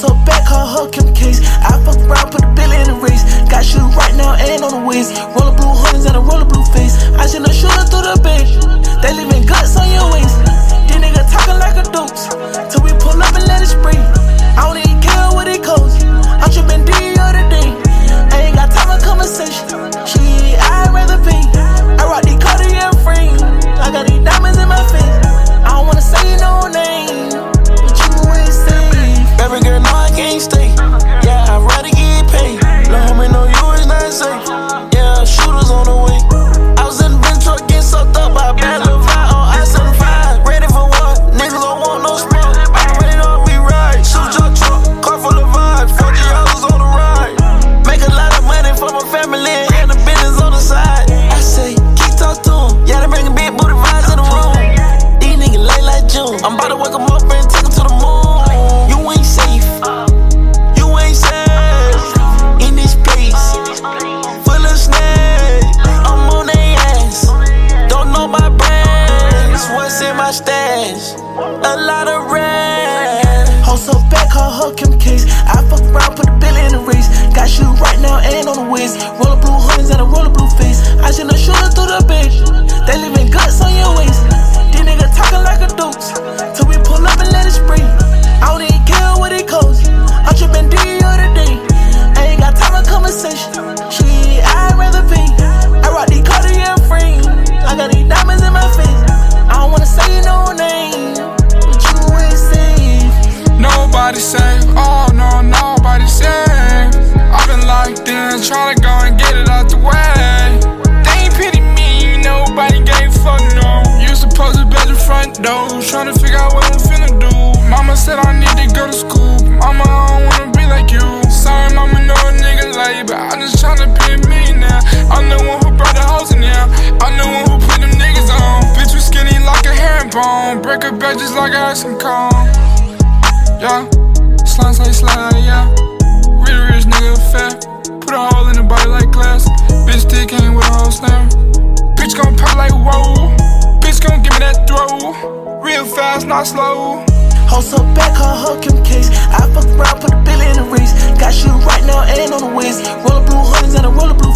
Hustle back, call her Kim Case. I fuck around, put a bill in the race. Got you right now and on the waist. Roller blue horns and a roller blue face. I seen a shooter through the can't stay. Yeah, I'd rather get paid. Little homie, know you is not safe. Yeah, shooters on the way. I was in the bench truck getting sucked up by a bad little vibe on I-75. Ready for what? Niggas don't want no smoke. I'm ready to be right. Shoot your truck, car full of vibes. 40 hours on the ride. Make a lot of money for my family and the business on the side. I say, keep talk to 'em. Yeah, they bringin' big booty vibes in the room. These niggas late like June. I'm about to wake up A lot of rest. Hustle back, call her Kim Case. I fuck Nobody safe, oh no, nobody safe. I've been locked in, to go and get it out the way. They ain't pity me, nobody gave fuck, no. You supposed to at the front door, to figure out what I'm finna do. Mama said I need to go to school, mama, I don't wanna be like you. Sorry, mama, a nigga late, but I'm just tryna be a millionaire. I'm the one who brought the hoes in there, I'm the one who put them niggas on. Bitch, we skinny like a herringbone, break a bed just like I some cone. Yeah, slime, slime, slide, yeah. Real rich nigga fat. Put a hole in the body like glass. Bitch stick came with a whole snare. Bitch gon' pop like whoa. Bitch gon' give me that throw. Real fast, not slow. Hoes up back, her hook him case. I fuck around, put a billion in the race. Got shit right now, ain't on the waist. Roller blue hoodies and a roller blue.